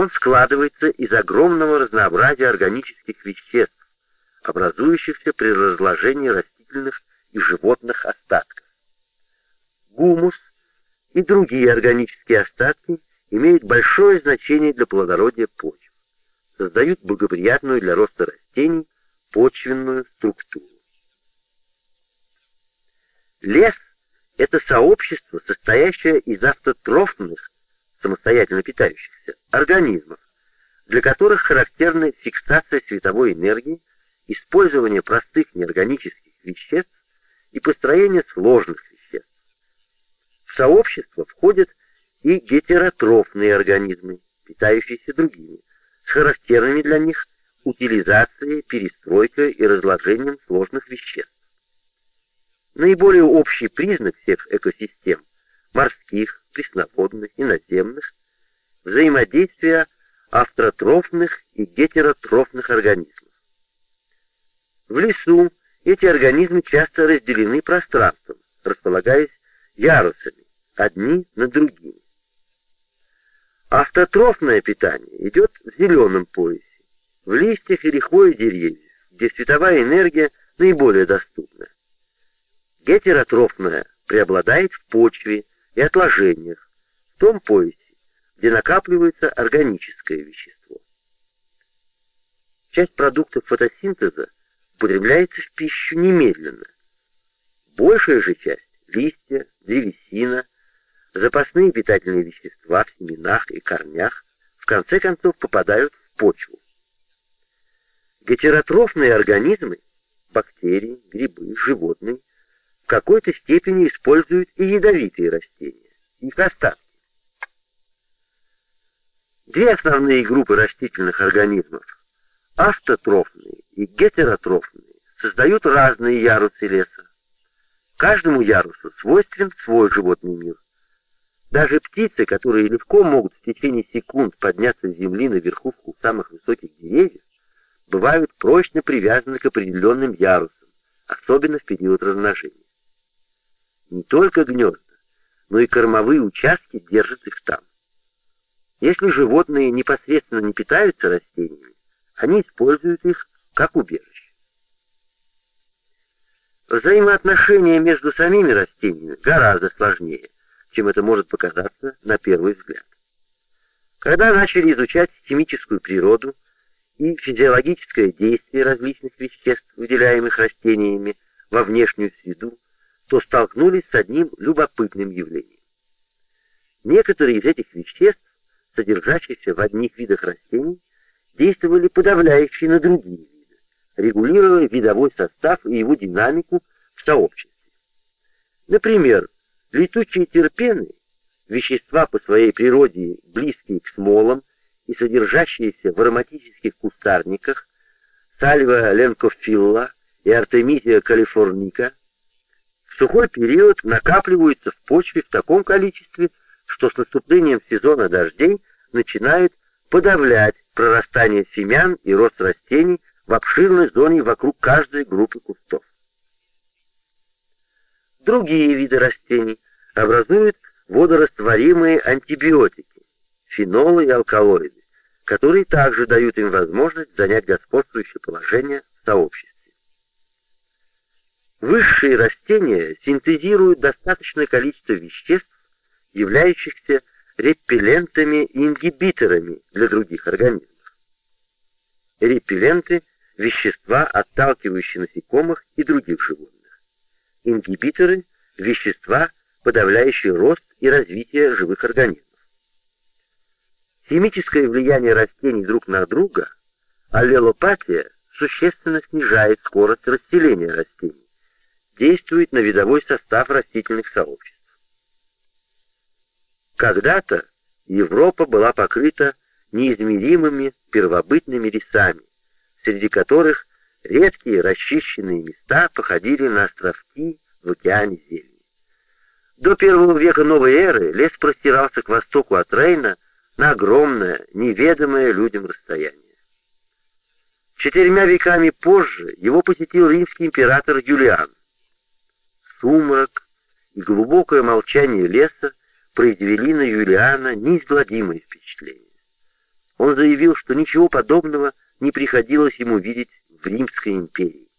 Он складывается из огромного разнообразия органических веществ, образующихся при разложении растительных и животных остатков. Гумус и другие органические остатки имеют большое значение для плодородия почв, создают благоприятную для роста растений почвенную структуру. Лес — это сообщество, состоящее из автотрофных, самостоятельно питающихся, организмов, для которых характерны фиксация световой энергии, использование простых неорганических веществ и построение сложных веществ. В сообщество входят и гетеротрофные организмы, питающиеся другими, с характерными для них утилизацией, перестройкой и разложением сложных веществ. Наиболее общий признак всех экосистем – морских, пресноводных и наземных – взаимодействие автотрофных и гетеротрофных организмов. В лесу эти организмы часто разделены пространством, располагаясь ярусами, одни над другими. Автотрофное питание идет в зеленом поясе, в листьях и хвое деревьев, где световая энергия наиболее доступна. Гетеротрофная преобладает в почве и отложениях, в том поясе, где накапливается органическое вещество. Часть продуктов фотосинтеза употребляется в пищу немедленно. Большая же часть – листья, древесина, запасные питательные вещества в семенах и корнях – в конце концов попадают в почву. Гетеротрофные организмы – бактерии, грибы, животные – какой-то степени используют и ядовитые растения, их остатки. Две основные группы растительных организмов, автотрофные и гетеротрофные, создают разные ярусы леса. Каждому ярусу свойствен свой животный мир. Даже птицы, которые легко могут в течение секунд подняться с земли на верхушку самых высоких деревьев, бывают прочно привязаны к определенным ярусам, особенно в период размножения. Не только гнезда, но и кормовые участки держат их там. Если животные непосредственно не питаются растениями, они используют их как убежище. Взаимоотношения между самими растениями гораздо сложнее, чем это может показаться на первый взгляд. Когда начали изучать химическую природу и физиологическое действие различных веществ, выделяемых растениями во внешнюю среду, то столкнулись с одним любопытным явлением. Некоторые из этих веществ, содержащиеся в одних видах растений, действовали подавляющие на другие виды, регулируя видовой состав и его динамику в сообществе. Например, летучие терпены, вещества по своей природе близкие к смолам и содержащиеся в ароматических кустарниках, сальва ленкофилла и артемизия калифорника, сухой период накапливаются в почве в таком количестве, что с наступлением сезона дождей начинает подавлять прорастание семян и рост растений в обширной зоне вокруг каждой группы кустов. Другие виды растений образуют водорастворимые антибиотики, фенолы и алкалоиды, которые также дают им возможность занять господствующее положение в сообществе. Высшие растения синтезируют достаточное количество веществ, являющихся репеллентами и ингибиторами для других организмов. Репелленты – вещества, отталкивающие насекомых и других животных. Ингибиторы – вещества, подавляющие рост и развитие живых организмов. Химическое влияние растений друг на друга, аллелопатия, существенно снижает скорость расселения растений действует на видовой состав растительных сообществ. Когда-то Европа была покрыта неизмеримыми первобытными лесами, среди которых редкие расчищенные места походили на островки в океане зелени. До первого века новой эры лес простирался к востоку от Рейна на огромное, неведомое людям расстояние. Четырьмя веками позже его посетил римский император Юлиан сумрак и глубокое молчание леса произвели на Юлиана неизгладимое впечатление. Он заявил, что ничего подобного не приходилось ему видеть в Римской империи.